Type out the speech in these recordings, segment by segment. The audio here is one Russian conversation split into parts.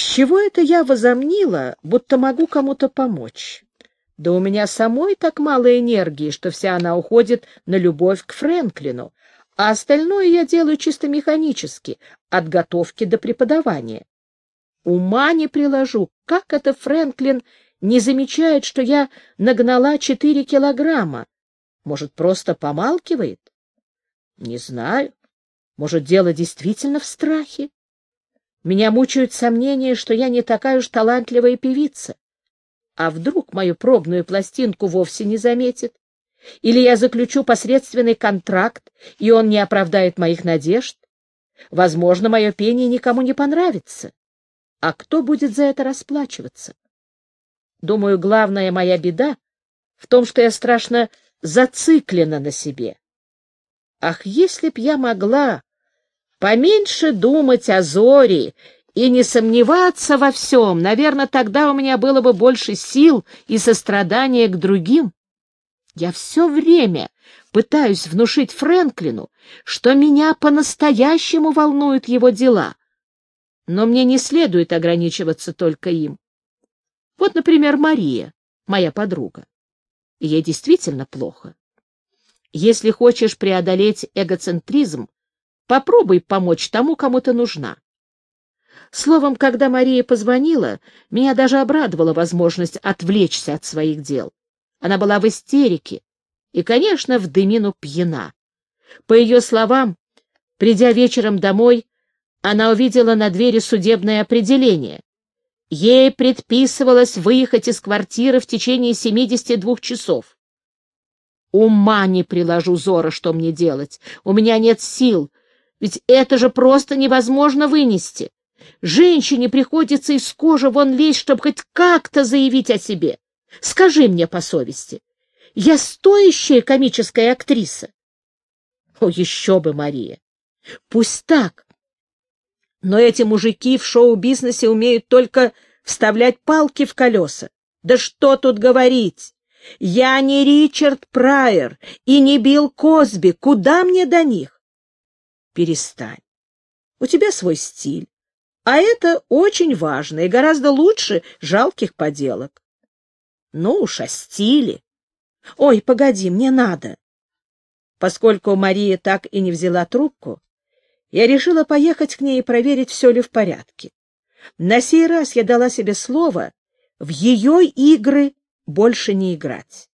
чего это я возомнила, будто могу кому-то помочь? Да у меня самой так мало энергии, что вся она уходит на любовь к Фрэнклину, а остальное я делаю чисто механически, от готовки до преподавания. Ума не приложу, как это Фрэнклин не замечает, что я нагнала четыре килограмма. Может, просто помалкивает? Не знаю. Может, дело действительно в страхе? Меня мучают сомнения, что я не такая уж талантливая певица. А вдруг мою пробную пластинку вовсе не заметит? Или я заключу посредственный контракт, и он не оправдает моих надежд? Возможно, мое пение никому не понравится. А кто будет за это расплачиваться? Думаю, главная моя беда в том, что я страшно зациклена на себе. Ах, если б я могла поменьше думать о Зоре и не сомневаться во всем, наверное, тогда у меня было бы больше сил и сострадания к другим. Я все время пытаюсь внушить Фрэнклину, что меня по-настоящему волнуют его дела. Но мне не следует ограничиваться только им. Вот, например, Мария, моя подруга. Ей действительно плохо. Если хочешь преодолеть эгоцентризм, попробуй помочь тому, кому ты нужна. Словом, когда Мария позвонила, меня даже обрадовала возможность отвлечься от своих дел. Она была в истерике и, конечно, в дымину пьяна. По ее словам, придя вечером домой, она увидела на двери судебное определение. Ей предписывалось выехать из квартиры в течение 72 часов. Ума не приложу, Зора, что мне делать. У меня нет сил, ведь это же просто невозможно вынести. Женщине приходится из кожи вон лезть, чтобы хоть как-то заявить о себе. Скажи мне по совести, я стоящая комическая актриса? О, еще бы, Мария! Пусть так, но эти мужики в шоу-бизнесе умеют только вставлять палки в колеса. Да что тут говорить? Я не Ричард Прайер и не Билл Косби. Куда мне до них? Перестань. У тебя свой стиль. А это очень важно и гораздо лучше жалких поделок. Ну уж о стиле. Ой, погоди, мне надо. Поскольку Мария так и не взяла трубку, я решила поехать к ней и проверить, все ли в порядке. На сей раз я дала себе слово в ее игры больше не играть.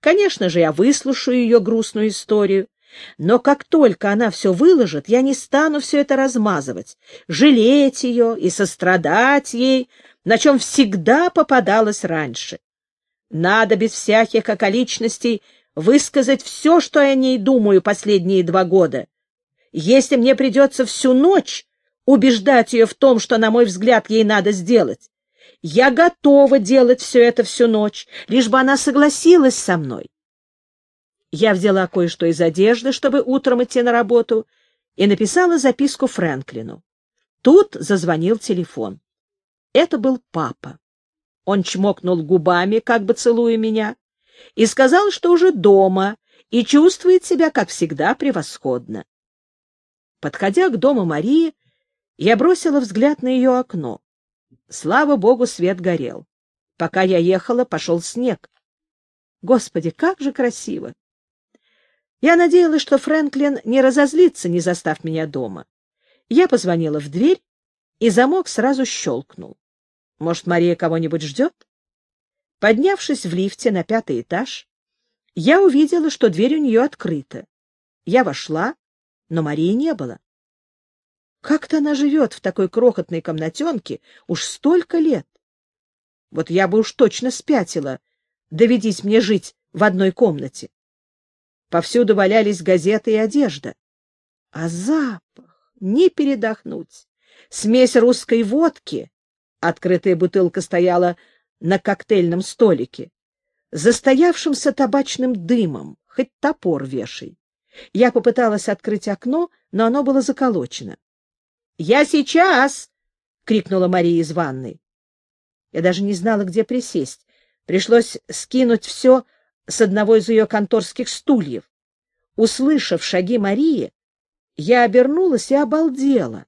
Конечно же, я выслушаю ее грустную историю, но как только она все выложит, я не стану все это размазывать, жалеть ее и сострадать ей, на чем всегда попадалось раньше. Надо без всяких околичностей высказать все, что я о ней думаю последние два года, если мне придется всю ночь убеждать ее в том, что, на мой взгляд, ей надо сделать, я готова делать все это всю ночь, лишь бы она согласилась со мной. Я взяла кое-что из одежды, чтобы утром идти на работу, и написала записку Фрэнклину. Тут зазвонил телефон. Это был папа. Он чмокнул губами, как бы целуя меня, и сказал, что уже дома и чувствует себя, как всегда, превосходно. Подходя к дому Марии, я бросила взгляд на ее окно. Слава богу, свет горел. Пока я ехала, пошел снег. Господи, как же красиво! Я надеялась, что Фрэнклин не разозлится, не застав меня дома. Я позвонила в дверь, и замок сразу щелкнул. Может, Мария кого-нибудь ждет? Поднявшись в лифте на пятый этаж, я увидела, что дверь у нее открыта. Я вошла но Марии не было. Как-то она живет в такой крохотной комнатенке уж столько лет. Вот я бы уж точно спятила, доведись мне жить в одной комнате. Повсюду валялись газеты и одежда. А запах не передохнуть. Смесь русской водки. Открытая бутылка стояла на коктейльном столике. Застоявшимся табачным дымом, хоть топор вешай. Я попыталась открыть окно, но оно было заколочено. «Я сейчас!» — крикнула Мария из ванной. Я даже не знала, где присесть. Пришлось скинуть все с одного из ее конторских стульев. Услышав шаги Марии, я обернулась и обалдела.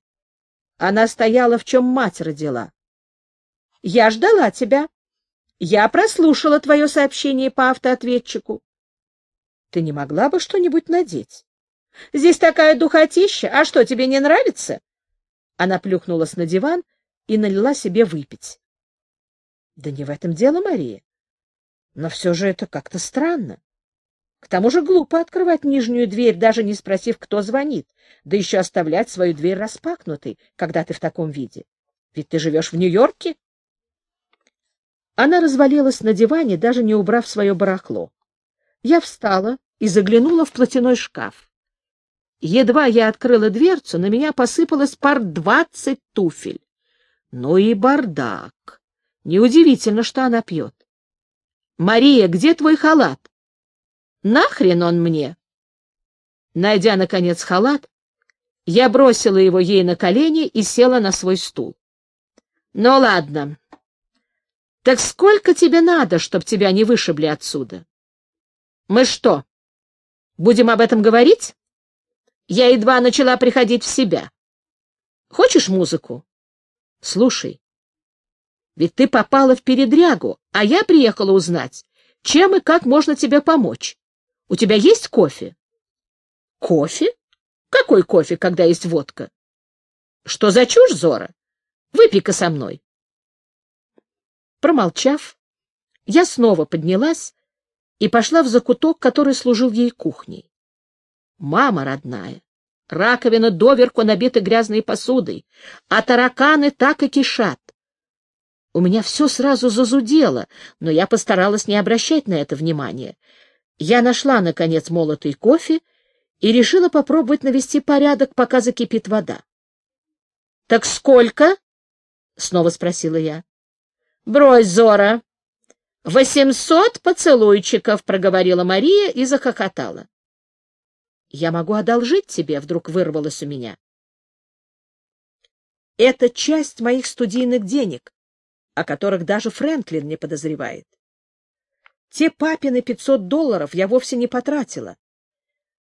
Она стояла, в чем мать родила, Я ждала тебя. Я прослушала твое сообщение по автоответчику. Ты не могла бы что-нибудь надеть? Здесь такая духотища. А что, тебе не нравится? Она плюхнулась на диван и налила себе выпить. Да не в этом дело, Мария. Но все же это как-то странно. К тому же глупо открывать нижнюю дверь, даже не спросив, кто звонит, да еще оставлять свою дверь распахнутой, когда ты в таком виде. Ведь ты живешь в Нью-Йорке. Она развалилась на диване, даже не убрав свое барахло. Я встала и заглянула в платяной шкаф. Едва я открыла дверцу, на меня посыпалось пар двадцать туфель. Ну и бардак. Неудивительно, что она пьет. «Мария, где твой халат?» «Нахрен он мне?» Найдя, наконец, халат, я бросила его ей на колени и села на свой стул. «Ну ладно. Так сколько тебе надо, чтобы тебя не вышибли отсюда? Мы что, будем об этом говорить?» Я едва начала приходить в себя. Хочешь музыку? Слушай, ведь ты попала в передрягу, а я приехала узнать, чем и как можно тебе помочь. У тебя есть кофе? Кофе? Какой кофе, когда есть водка? Что за чушь, Зора? Выпей-ка со мной. Промолчав, я снова поднялась и пошла в закуток, который служил ей кухней. Мама родная, раковина доверху набита грязной посудой, а тараканы так и кишат. У меня все сразу зазудело, но я постаралась не обращать на это внимания. Я нашла, наконец, молотый кофе и решила попробовать навести порядок, пока закипит вода. — Так сколько? — снова спросила я. — Брось, Зора. — Восемьсот поцелуйчиков, — проговорила Мария и захохотала. — Я могу одолжить тебе, — вдруг вырвалось у меня. — Это часть моих студийных денег о которых даже Фрэнклин не подозревает. Те папины 500 долларов я вовсе не потратила.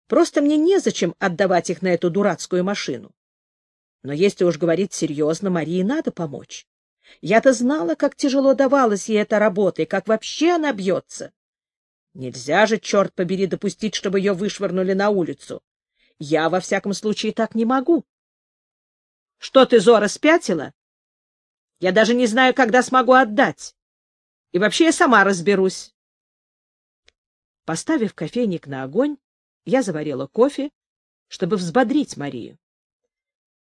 Просто мне незачем отдавать их на эту дурацкую машину. Но если уж говорить серьезно, Марии надо помочь. Я-то знала, как тяжело давалась ей эта работа и как вообще она бьется. Нельзя же, черт побери, допустить, чтобы ее вышвырнули на улицу. Я, во всяком случае, так не могу. — Что ты, Зора, спятила? Я даже не знаю, когда смогу отдать. И вообще я сама разберусь. Поставив кофейник на огонь, я заварила кофе, чтобы взбодрить Марию.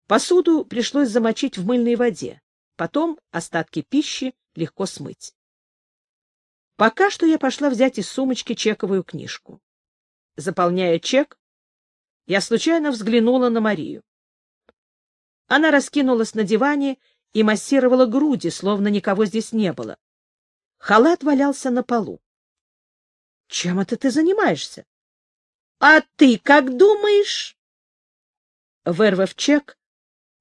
Посуду пришлось замочить в мыльной воде, потом остатки пищи легко смыть. Пока что я пошла взять из сумочки чековую книжку. Заполняя чек, я случайно взглянула на Марию. Она раскинулась на диване и массировала груди, словно никого здесь не было. Халат валялся на полу. — Чем это ты занимаешься? — А ты как думаешь? Вырвав чек,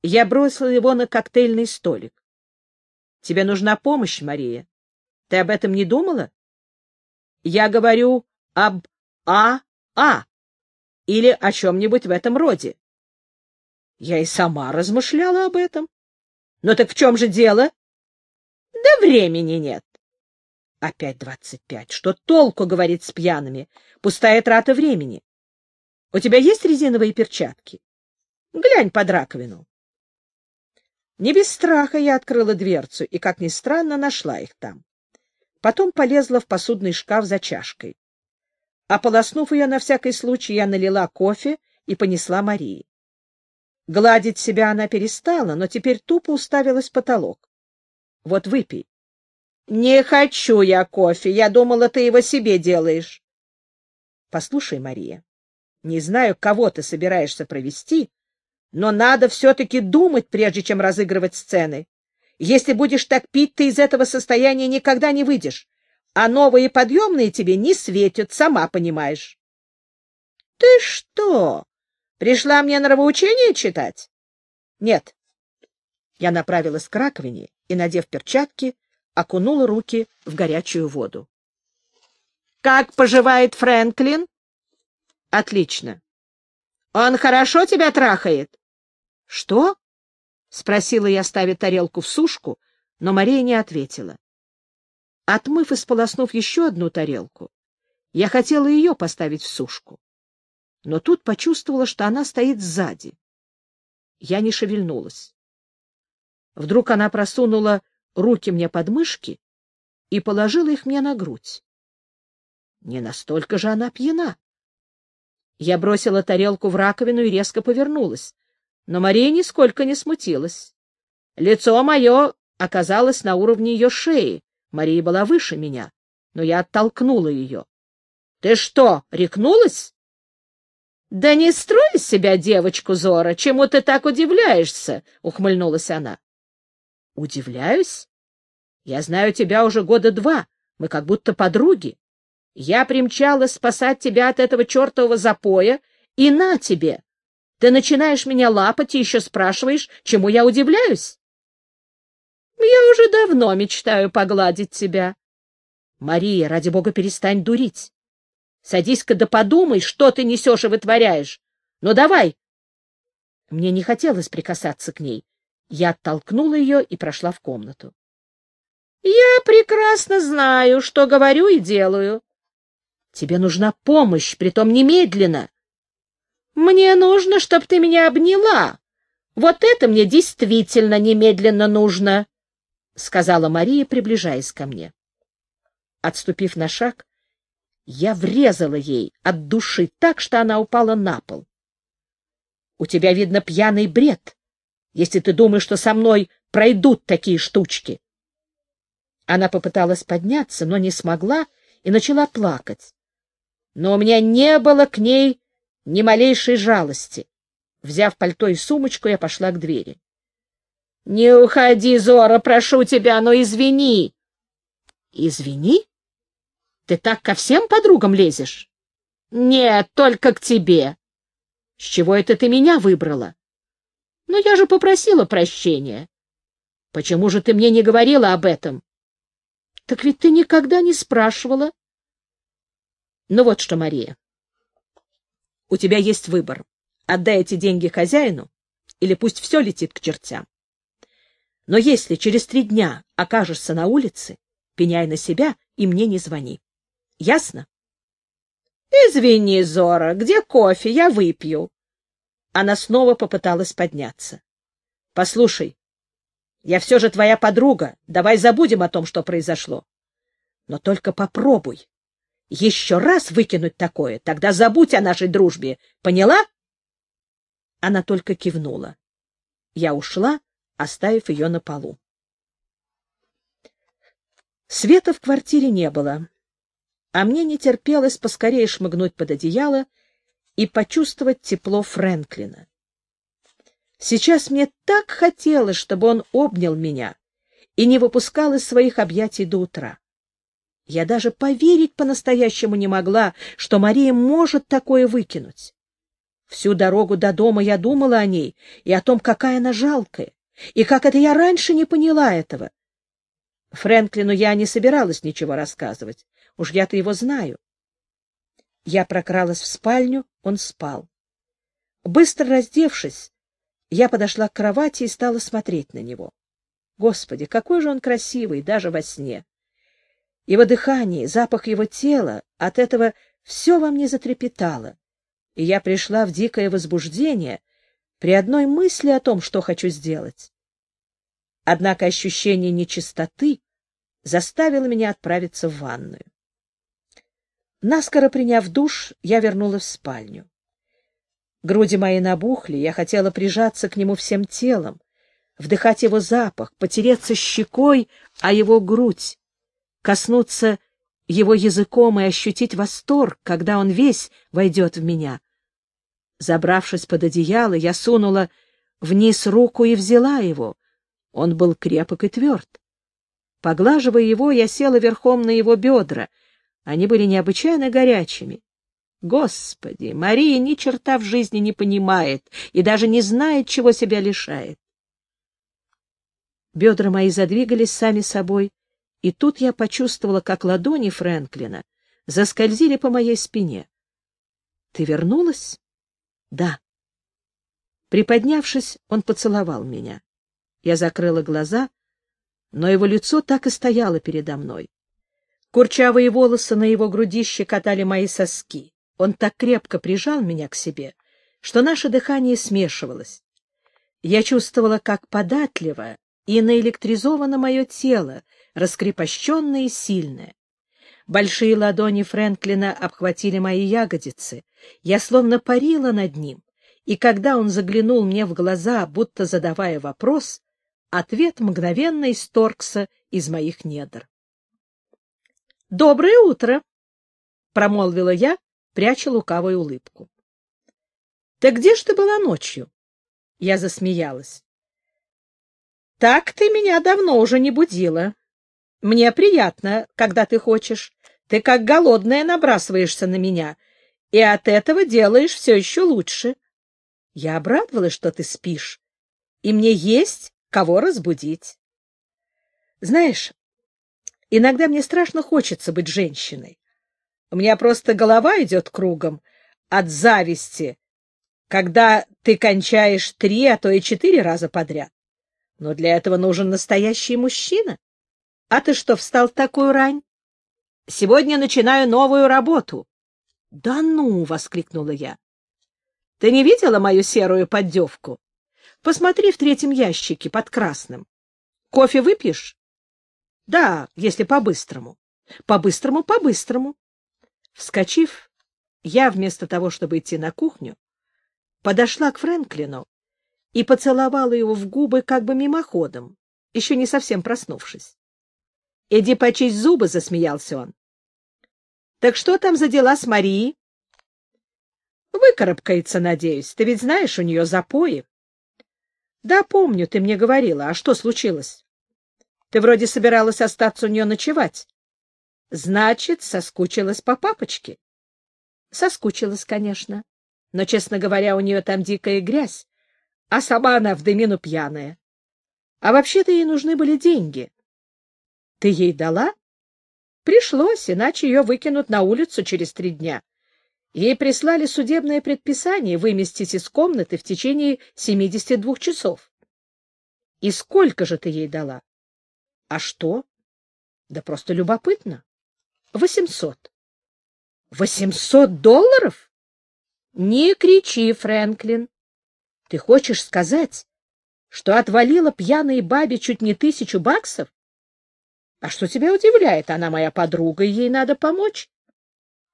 я бросила его на коктейльный столик. — Тебе нужна помощь, Мария. Ты об этом не думала? Я говорю об А.А. или о чем-нибудь в этом роде. Я и сама размышляла об этом. Ну так в чем же дело? Да времени нет. Опять двадцать пять. Что толку говорить с пьяными? Пустая трата времени. У тебя есть резиновые перчатки? Глянь под раковину. Не без страха я открыла дверцу и, как ни странно, нашла их там. Потом полезла в посудный шкаф за чашкой. Ополоснув ее на всякий случай, я налила кофе и понесла Марии. Гладить себя она перестала, но теперь тупо уставилась в потолок. — Вот выпей. — Не хочу я кофе. Я думала, ты его себе делаешь. — Послушай, Мария, не знаю, кого ты собираешься провести, но надо все-таки думать, прежде чем разыгрывать сцены. Если будешь так пить, ты из этого состояния никогда не выйдешь, а новые подъемные тебе не светят, сама понимаешь. — Ты что? Пришла мне нравоучение читать? Нет. Я направилась к раковине и, надев перчатки, окунула руки в горячую воду. Как поживает Фрэнклин? Отлично. Он хорошо тебя трахает? Что? спросила я, ставя тарелку в сушку, но Мария не ответила. Отмыв и сполоснув еще одну тарелку, я хотела ее поставить в сушку. Но тут почувствовала, что она стоит сзади. Я не шевельнулась. Вдруг она просунула руки мне под мышки и положила их мне на грудь. Не настолько же она пьяна. Я бросила тарелку в раковину и резко повернулась, но Мария нисколько не смутилась. Лицо мое оказалось на уровне ее шеи, Мария была выше меня, но я оттолкнула ее. — Ты что, рекнулась? — Да не строй себя девочку, Зора, чему ты так удивляешься? — ухмыльнулась она. — Удивляюсь? Я знаю тебя уже года два, мы как будто подруги. Я примчалась спасать тебя от этого чертового запоя, и на тебе! Ты начинаешь меня лапать и еще спрашиваешь, чему я удивляюсь? Я уже давно мечтаю погладить тебя. Мария, ради бога, перестань дурить. Садись-ка да подумай, что ты несешь и вытворяешь. Ну, давай. Мне не хотелось прикасаться к ней. Я оттолкнула ее и прошла в комнату. Я прекрасно знаю, что говорю и делаю. Тебе нужна помощь, притом немедленно. Мне нужно, чтобы ты меня обняла. Вот это мне действительно немедленно нужно, — сказала Мария, приближаясь ко мне. Отступив на шаг, я врезала ей от души так, что она упала на пол. — У тебя, видно, пьяный бред, если ты думаешь, что со мной пройдут такие штучки. Она попыталась подняться, но не смогла и начала плакать. Но у меня не было к ней ни малейшей жалости. Взяв пальто и сумочку, я пошла к двери. — Не уходи, Зора, прошу тебя, но извини. — Извини? Ты так ко всем подругам лезешь? — Нет, только к тебе. — С чего это ты меня выбрала? — Ну, я же попросила прощения. — Почему же ты мне не говорила об этом? — Так ведь ты никогда не спрашивала. — Ну вот что, Мария, у тебя есть выбор. Отдай эти деньги хозяину, или пусть все летит к чертям. Но если через три дня окажешься на улице, пеняй на себя и мне не звони. Ясно? — Извини, Зора, где кофе? Я выпью. Она снова попыталась подняться. — Послушай, я все же твоя подруга. Давай забудем о том, что произошло. Но только попробуй еще раз выкинуть такое, тогда забудь о нашей дружбе. Поняла? Она только кивнула. Я ушла, оставив ее на полу. Света в квартире не было, а мне не терпелось поскорее шмыгнуть под одеяло и почувствовать тепло Фрэнклина. Сейчас мне так хотелось, чтобы он обнял меня и не выпускал из своих объятий до утра. Я даже поверить по-настоящему не могла, что Мария может такое выкинуть. Всю дорогу до дома я думала о ней и о том, какая она жалкая, и как это я раньше не поняла этого. Фрэнклину я не собиралась ничего рассказывать, уж я-то его знаю. Я прокралась в спальню, он спал. Быстро раздевшись, я подошла к кровати и стала смотреть на него. Господи, какой же он красивый, даже во сне! Его дыхание, запах его тела, от этого все во мне затрепетало, и я пришла в дикое возбуждение при одной мысли о том, что хочу сделать. Однако ощущение нечистоты заставило меня отправиться в ванную. Наскоро приняв душ, я вернулась в спальню. Груди мои набухли, я хотела прижаться к нему всем телом, вдыхать его запах, потереться щекой о его грудь, коснуться его языком и ощутить восторг, когда он весь войдет в меня. Забравшись под одеяло, я сунула вниз руку и взяла его. Он был крепок и тверд. Поглаживая его, я села верхом на его бедра. Они были необычайно горячими. Господи, Мария ни черта в жизни не понимает и даже не знает, чего себя лишает. Бедра мои задвигались сами собой, и тут я почувствовала, как ладони Фрэнклина заскользили по моей спине. — Ты вернулась? — Да. Приподнявшись, он поцеловал меня. Я закрыла глаза, но его лицо так и стояло передо мной. Курчавые волосы на его груди щекотали мои соски. Он так крепко прижал меня к себе, что наше дыхание смешивалось. Я чувствовала, как податливо и наэлектризовано мое тело, раскрепощенное и сильное. Большие ладони Фрэнклина обхватили мои ягодицы. Я словно парила над ним, и когда он заглянул мне в глаза, будто задавая вопрос, ответ мгновенно исторгся из моих недр. — Доброе утро! — промолвила я, пряча лукавую улыбку. — Так где ж ты была ночью? Я засмеялась. — Так ты меня давно уже не будила. Мне приятно, когда ты хочешь. Ты как голодная набрасываешься на меня, и от этого делаешь все еще лучше. Я обрадовалась, что ты спишь, и мне есть кого разбудить. Знаешь, иногда мне страшно хочется быть женщиной. У меня просто голова идет кругом от зависти, когда ты кончаешь три, а то и четыре раза подряд. Но для этого нужен настоящий мужчина. А ты что, встал такую рань? Сегодня начинаю новую работу. — Да ну! — воскликнула я. Ты не видела мою серую поддевку? Посмотри в третьем ящике под красным. Кофе выпьешь? Да, если по-быстрому. По-быстрому, по-быстрому. Вскочив, я, вместо того, чтобы идти на кухню, подошла к Фрэнклину и поцеловала его в губы как бы мимоходом, еще не совсем проснувшись. — Иди почисть зубы, — засмеялся он. — Так что там за дела с Марией? Выкарабкается, надеюсь. Ты ведь знаешь, у нее запои. Да, помню, ты мне говорила. А что случилось? Ты вроде собиралась остаться у нее ночевать. Значит, соскучилась по папочке? Соскучилась, конечно. Но, честно говоря, у нее там дикая грязь, а сама она в дымину пьяная. А вообще-то ей нужны были деньги. Ты ей дала? Пришлось, иначе ее выкинут на улицу через три дня. Ей прислали судебное предписание выместить из комнаты в течение 72 часов. И сколько же ты ей дала? А что? Да просто любопытно. Восемьсот. Восемьсот долларов? Не кричи, Фрэнклин. Ты хочешь сказать, что отвалила пьяной бабе чуть не тысячу баксов? А что тебя удивляет? Она моя подруга, ей надо помочь.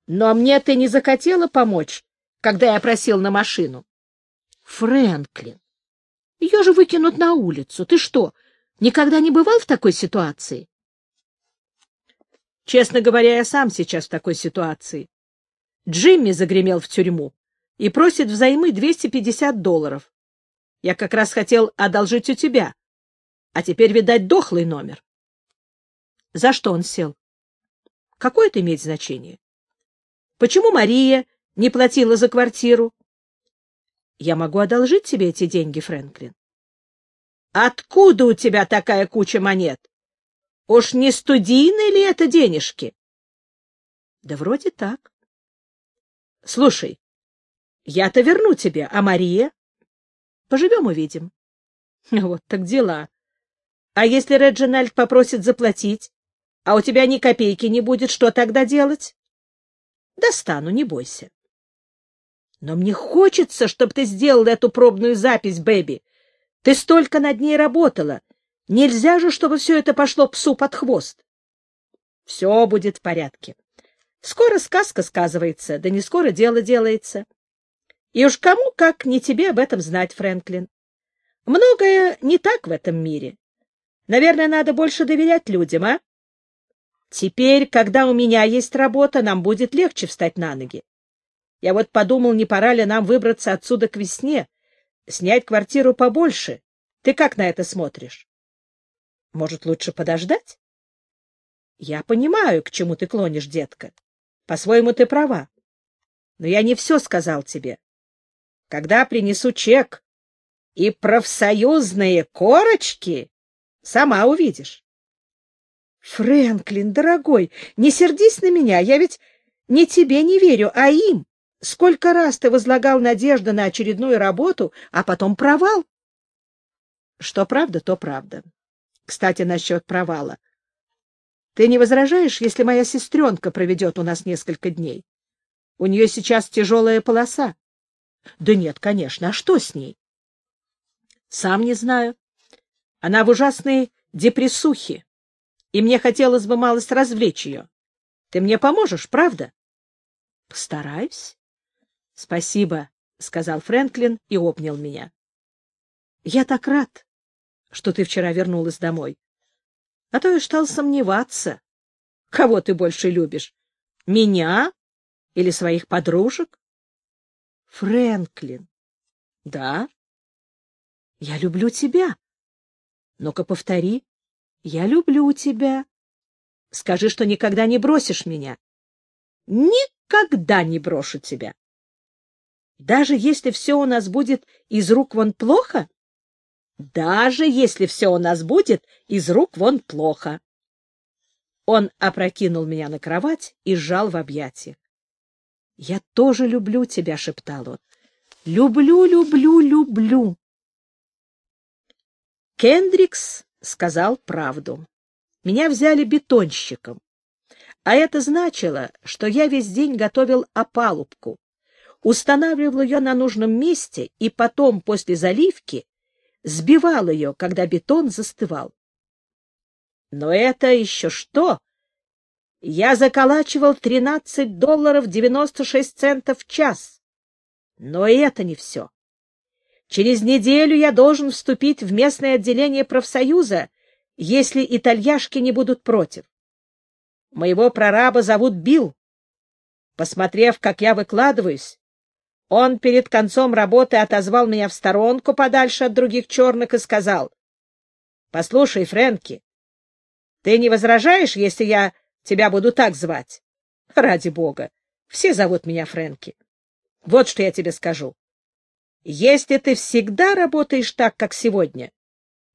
Но мне ты не захотела помочь, когда я просил на машину. Фрэнклин, ее же выкинут на улицу. Ты что, никогда не бывал в такой ситуации? Честно говоря, я сам сейчас в такой ситуации. Джимми загремел в тюрьму и просит взаймы 250 долларов. Я как раз хотел одолжить у тебя, а теперь, видать, дохлый номер. За что он сел? Какое это имеет значение? Почему Мария не платила за квартиру? Я могу одолжить тебе эти деньги, Фрэнклин. Откуда у тебя такая куча монет? Уж не студийные ли это денежки? Да вроде так. Слушай, я-то верну тебе, а Мария? Поживем увидим. Вот так дела. А если Реджинальд попросит заплатить, а у тебя ни копейки не будет, что тогда делать? Достану, не бойся. Но мне хочется, чтобы ты сделал эту пробную запись, Бэби. Ты столько над ней работала. Нельзя же, чтобы все это пошло псу под хвост. Все будет в порядке. Скоро сказка сказывается, да не скоро дело делается. И уж кому, как не тебе об этом знать, Фрэнклин. Многое не так в этом мире. Наверное, надо больше доверять людям, а? Теперь, когда у меня есть работа, нам будет легче встать на ноги. Я вот подумал, не пора ли нам выбраться отсюда к весне, снять квартиру побольше. Ты как на это смотришь? Может, лучше подождать? Я понимаю, к чему ты клонишь, детка. По-своему, ты права. Но я не все сказал тебе. Когда принесу чек и профсоюзные корочки, сама увидишь. Фрэнклин, дорогой, не сердись на меня, я ведь не тебе не верю, а им. Сколько раз ты возлагал надежды на очередную работу, а потом провал? Что правда, то правда. Кстати, насчет провала. Ты не возражаешь, если моя сестренка проведет у нас несколько дней? У нее сейчас тяжелая полоса. Да нет, конечно. А что с ней? Сам не знаю. Она в ужасной депрессухе, и мне хотелось бы малость развлечь ее. Ты мне поможешь, правда? Постараюсь. Спасибо, — сказал Фрэнклин и обнял меня. Я так рад, что ты вчера вернулась домой. А то я стал сомневаться. Кого ты больше любишь? Меня или своих подружек? Фрэнклин. Да. Я люблю тебя. Ну-ка, повтори. Я люблю тебя. Скажи, что никогда не бросишь меня. Никогда не брошу тебя. Даже если все у нас будет из рук вон плохо? Даже если все у нас будет из рук вон плохо. Он опрокинул меня на кровать и сжал в объятиях. — Я тоже люблю тебя, — шептал он. — Люблю, люблю, люблю. Кендрикс сказал правду. Меня взяли бетонщиком. А это значило, что я весь день готовил опалубку, устанавливал ее на нужном месте и потом, после заливки, сбивал ее, когда бетон застывал. Но это еще что? Я заколачивал 13 долларов 96 центов в час. Но это не все. Через неделю я должен вступить в местное отделение профсоюза, если итальяшки не будут против. Моего прораба зовут Билл. Посмотрев, как я выкладываюсь, он перед концом работы отозвал меня в сторонку подальше от других черных и сказал, — Послушай, Фрэнки, ты не возражаешь, если я тебя буду так звать? Ради бога, все зовут меня Фрэнки. Вот что я тебе скажу. Если ты всегда работаешь так, как сегодня,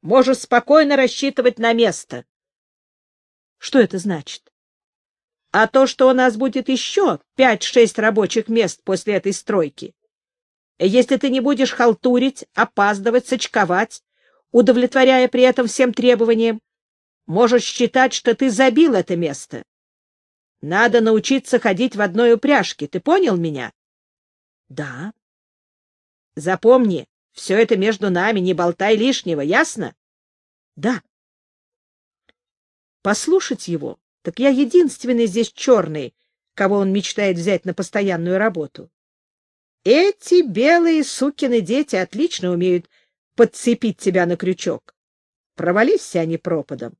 можешь спокойно рассчитывать на место. Что это значит? А то, что у нас будет еще пять-шесть рабочих мест после этой стройки. Если ты не будешь халтурить, опаздывать, сочковать, удовлетворяя при этом всем требованиям, можешь считать, что ты забил это место. Надо научиться ходить в одной упряжке. Ты понял меня? — Да. Запомни, все это между нами, не болтай лишнего, ясно? — Да. Послушать его, так я единственный здесь черный, кого он мечтает взять на постоянную работу. Эти белые сукины дети отлично умеют подцепить тебя на крючок. Провались все они пропадом.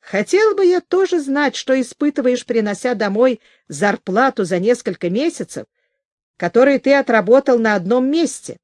Хотел бы я тоже знать, что испытываешь, принося домой зарплату за несколько месяцев, которые ты отработал на одном месте.